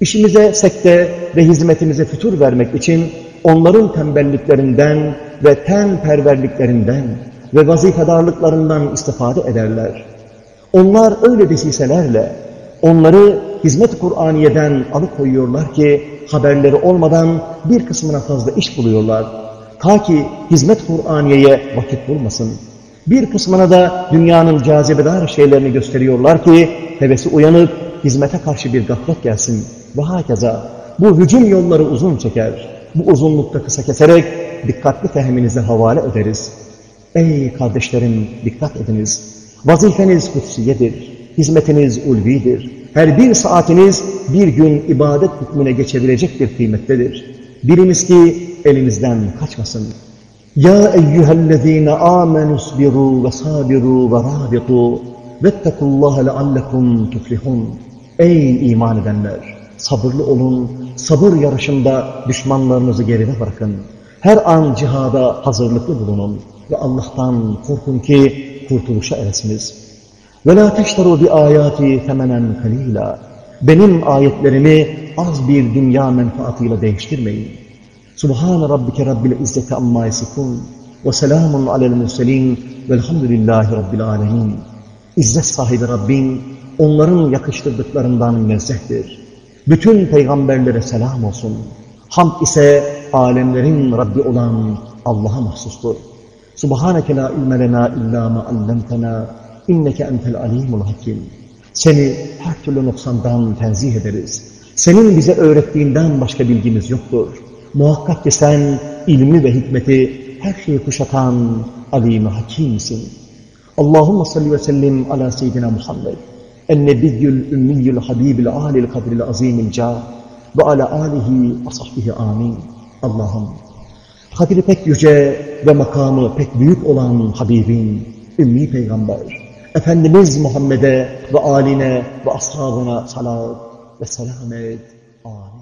işimize sekte ve hizmetimize fütur vermek için onların tembelliklerinden ve tenperverliklerinden ve vazifedarlıklarından istifade ederler. Onlar öyle desiselerle onları hizmet-i Kur'aniye'den alıkoyuyorlar ki haberleri olmadan bir kısmına fazla iş buluyorlar. Ta ki hizmet Kur'aniye'ye vakit bulmasın. Bir kısmına da dünyanın cazibedar şeylerini gösteriyorlar ki hevesi uyanıp hizmete karşı bir gaflet gelsin. Ve hakeza bu hücum yolları uzun çeker. Bu uzunlukta kısa keserek dikkatli fehminize havale ederiz. Ey kardeşlerim dikkat ediniz. Vazifeniz kutsiyedir. Hizmetiniz ulvidir. Her bir saatiniz bir gün ibadet hükmüne geçebilecek bir kıymettedir. Birimiz ki elimizden kaçmasın. Ya eyyühellezine amenusbiru ve sabiru ve rabitu vettekullaha leallekum tuflihun. Ey iman edenler! Sabırlı olun, sabır yarışında düşmanlarınızı geride bırakın. Her an cihada hazırlıklı bulunun ve Allah'tan korkun ki kurtuluşa eresiniz. وَلَا تَشْتَرُوا بِآيَاتِ ثَمَنًا قَلِيلًا Benim ayetlerimi az bir dünya menfaatıyla değiştirmeyin. Subhan rabbike rabbil izzeti amma yasifun ve selamun alel murselin velhamdülillahi rabbil alemin. İzzet sahibi Rabbin onların yakıştırdıklarından münezzehtir. Bütün peygamberlere selam olsun. Hamd ise alemlerin Rabbi olan Allah'a mahsustur. Subhaneke la ilme lena illa ma allamtena inneke entel alimul hakim. Seni her türlü noksandan tenzih ederiz. Senin bize öğrettiğinden başka bilgimiz yoktur. Muhakkak ki sen ilmi ve hikmeti her şeyi kuşatan alim hakimsin. Allahümme salli ve sellim ala seyyidina Muhammed. En-nebiyyül ümmiyyül habibil alil kadril azimil ca ve ala alihi ve sahbihi amin. Allah'ım kadri pek yüce ve makamı pek büyük olan Habibin, ümmi peygamber, Efendimiz Muhammed'e ve aline ve ashabına salat ve selam et. Amin.